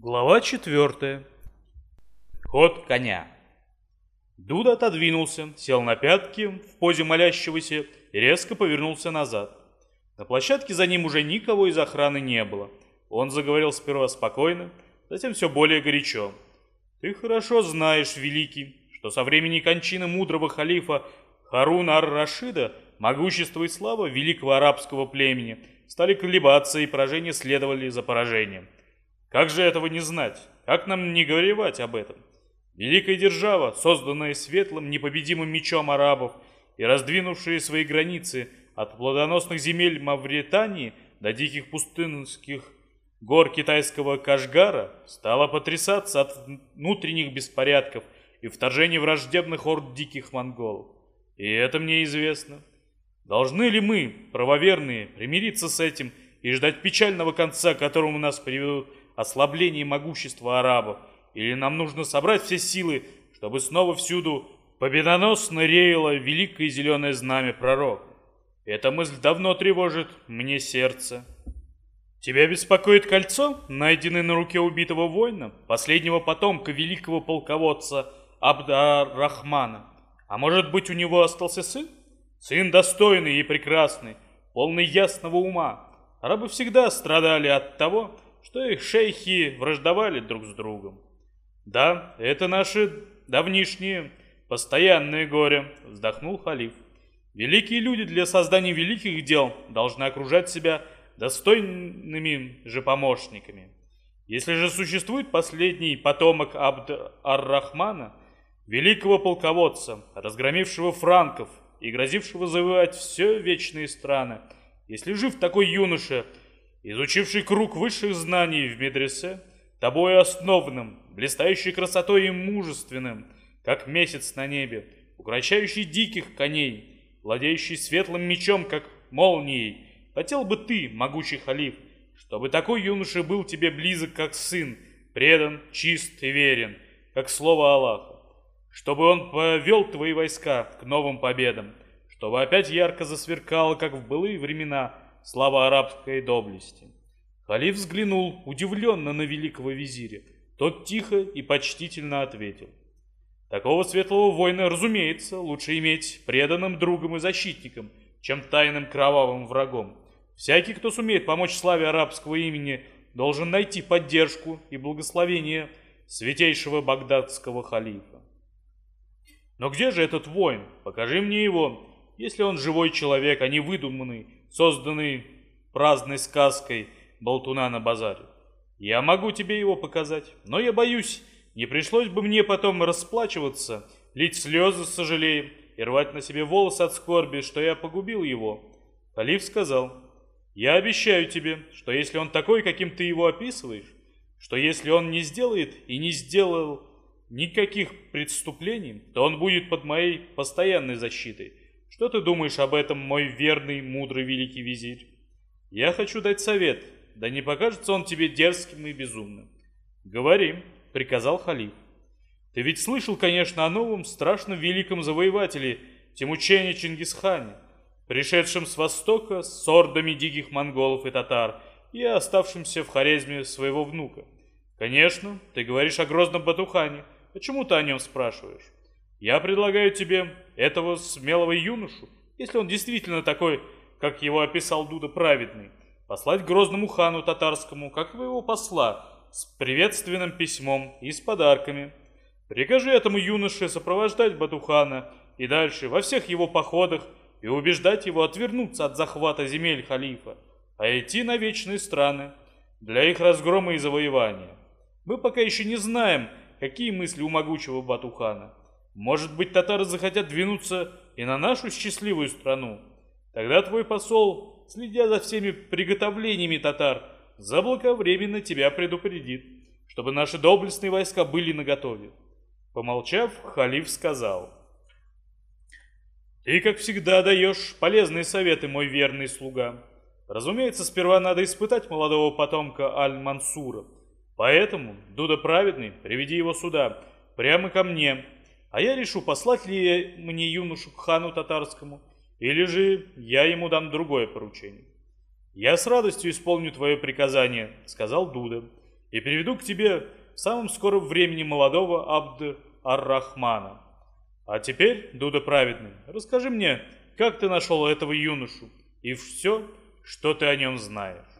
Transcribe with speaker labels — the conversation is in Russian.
Speaker 1: Глава четвертая. Ход коня. Дуда отодвинулся, сел на пятки в позе молящегося и резко повернулся назад. На площадке за ним уже никого из охраны не было. Он заговорил сперва спокойно, затем все более горячо. «Ты хорошо знаешь, Великий, что со времени кончины мудрого халифа Харуна ар-Рашида могущество и слава великого арабского племени стали колебаться, и поражения следовали за поражением. Как же этого не знать? Как нам не горевать об этом? Великая держава, созданная светлым непобедимым мечом арабов и раздвинувшая свои границы от плодоносных земель Мавритании до диких пустынских гор китайского Кашгара, стала потрясаться от внутренних беспорядков и вторжения враждебных орд диких монголов. И это мне известно. Должны ли мы, правоверные, примириться с этим и ждать печального конца, к которому нас приведут ослабление могущества арабов, или нам нужно собрать все силы, чтобы снова всюду победоносно реяло великое зеленое знамя пророка. Эта мысль давно тревожит мне сердце. Тебя беспокоит кольцо, найденное на руке убитого воина, последнего потомка великого полководца Абдар-Рахмана? А может быть, у него остался сын? Сын достойный и прекрасный, полный ясного ума. Арабы всегда страдали от того, что их шейхи враждовали друг с другом. Да, это наши давнишние постоянные горе, вздохнул халиф. Великие люди для создания великих дел должны окружать себя достойными же помощниками. Если же существует последний потомок Абд-ар-Рахмана, великого полководца, разгромившего франков и грозившего завоевать все вечные страны, если жив такой юноша, изучивший круг высших знаний в медресе, тобой основным, блистающей красотой и мужественным, как месяц на небе, укращающий диких коней, владеющий светлым мечом, как молнией, хотел бы ты, могучий халиф, чтобы такой юноша был тебе близок, как сын, предан, чист и верен, как слово Аллаха, чтобы он повел твои войска к новым победам, чтобы опять ярко засверкало, как в былые времена, слава арабской доблести. Халиф взглянул удивленно на великого визиря. Тот тихо и почтительно ответил. Такого светлого воина, разумеется, лучше иметь преданным другом и защитником, чем тайным кровавым врагом. Всякий, кто сумеет помочь славе арабского имени, должен найти поддержку и благословение святейшего багдадского халифа. Но где же этот воин? Покажи мне его, если он живой человек, а не выдуманный, созданный праздной сказкой болтуна на базаре. Я могу тебе его показать, но я боюсь, не пришлось бы мне потом расплачиваться, лить слезы с сожалением и рвать на себе волосы от скорби, что я погубил его. Халиф сказал, я обещаю тебе, что если он такой, каким ты его описываешь, что если он не сделает и не сделал никаких преступлений, то он будет под моей постоянной защитой, что ты думаешь об этом, мой верный, мудрый великий визирь? Я хочу дать совет, да не покажется он тебе дерзким и безумным. Говори, приказал халиф. Ты ведь слышал, конечно, о новом страшном великом завоевателе Тимучене Чингисхане, пришедшем с востока с ордами диких монголов и татар и оставшимся в Хорезме своего внука. Конечно, ты говоришь о грозном Батухане. Почему ты о нем спрашиваешь? Я предлагаю тебе этого смелого юношу, если он действительно такой, как его описал Дуда праведный, послать грозному хану татарскому, как его посла, с приветственным письмом и с подарками. Прикажи этому юноше сопровождать Батухана и дальше во всех его походах и убеждать его отвернуться от захвата земель халифа, а идти на вечные страны для их разгрома и завоевания. Мы пока еще не знаем, какие мысли у могучего Батухана. Может быть, татары захотят двинуться и на нашу счастливую страну. Тогда твой посол, следя за всеми приготовлениями татар, заблаговременно тебя предупредит, чтобы наши доблестные войска были наготове. Помолчав, халиф сказал, «Ты, как всегда, даешь полезные советы, мой верный слуга. Разумеется, сперва надо испытать молодого потомка Аль-Мансура. Поэтому, Дуда Праведный, приведи его сюда, прямо ко мне, а я решу, послать ли мне юношу к хану татарскому, или же я ему дам другое поручение. «Я с радостью исполню твое приказание», — сказал Дуда. и приведу к тебе в самом скором времени молодого Абд Ар-Рахмана. А теперь, Дуда Праведный, расскажи мне, как ты нашел этого юношу и все, что ты о нем знаешь.